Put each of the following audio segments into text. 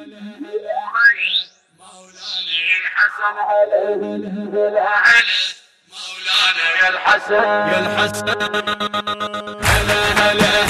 مولانا الحسن هلا هلا مولانا يا الحسن يا الحسن هلا هلا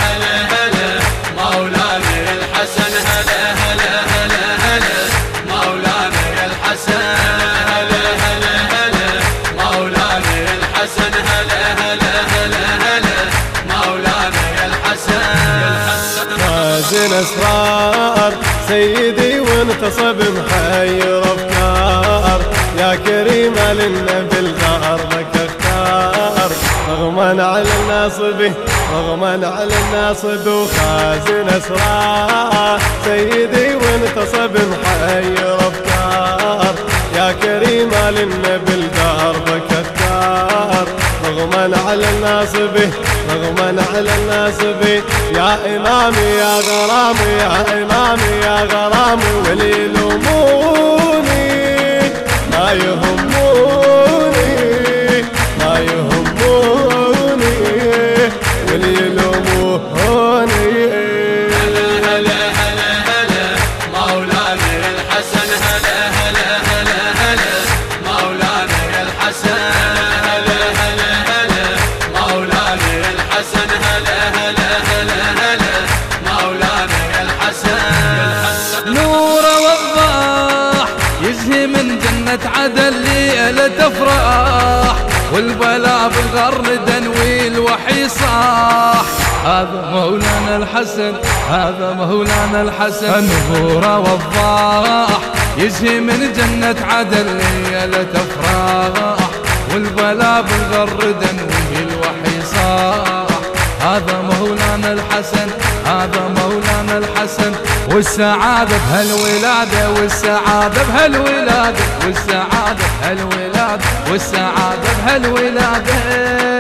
خازن أسرار. سيدي وانتصب محير افكار يا كريم للنبي الدار لك اختار رغما على الناصب رغما على الناصب وخازن أسرار. سيدي وانتصب محير رغما على الناصب يا إمامي يا غرامي يا إمامي يا غرامي ولي يلوموني ما يهموني من جنة عدن ليلة افراح والبلا بالغر دنوي الوحي صاح هذا مولانا الحسن هذا مولانا الحسن. نور وضاح يزهي من جنة عدن ليلة افراح والبلا بالغر دنوي الوحي صاح هذا مولانا الحسن هذا والسعادة بهالولادة والسعادة بهالولادة والسعادة بهالولادة والسعادة بهالولادة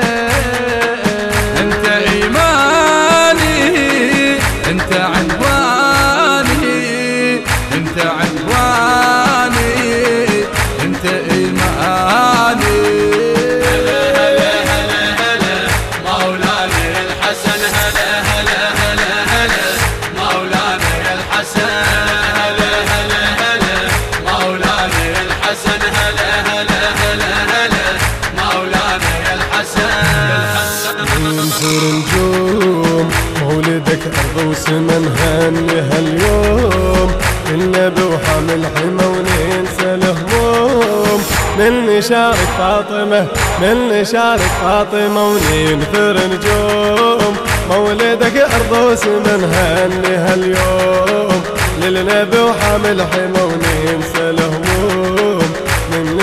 ينثر نجوم مولدك أرض وسمن هني هاليوم. النبي وحامل حمى وننسى الهموم. من نشارك فاطمة من نشارك فاطمة وننثر نجوم مولدك أرض وسمن هني هاليوم. للنبي وحامل حمى وننسى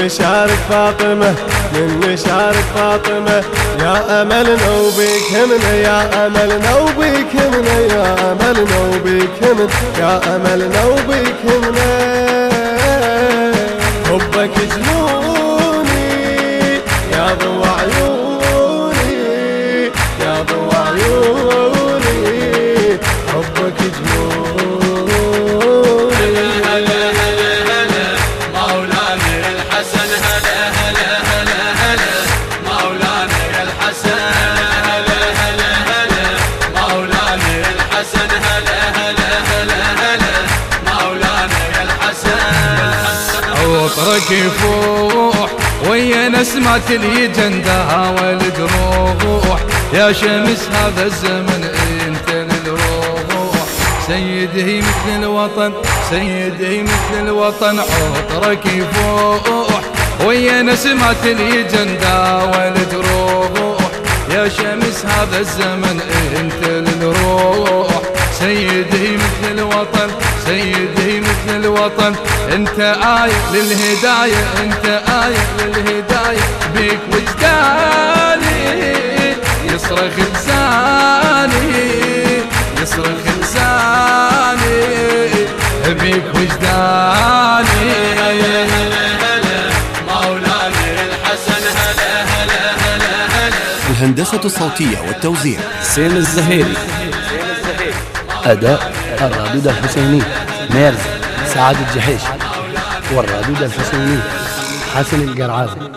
نشارك فاطمة من نشارك فاطمة. يا أملنا وبيك همنا يا أملنا وبيك همنا يا أملنا وبيك همنا يا أملنا وبيك همنا حبك جنوني عطرك يفوح ويا نسمة اليجندة والجروح. يا شمس هذا الزمن انت للروح. سيدي مثل الوطن سيدي مثل الوطن عطرك يفوح ويا نسمة اليجندة والجروح. يا شمس هذا الزمن انت للروح. سيدي مثل الوطن سيدي الوطن. انت آية للهداية انت آية للهداية. بيك وجداني يصرخ لساني يصرخ لساني بيك وجداني. هلا هلا هلا مولانا الحسن هلا هلا هلا هلا الهندسة الصوتية والتوزيع. حسين الزهيري. أداء الرادود الحسيني ميرز سعاد الجحيش والرادود الحسيني حسن القرعاوي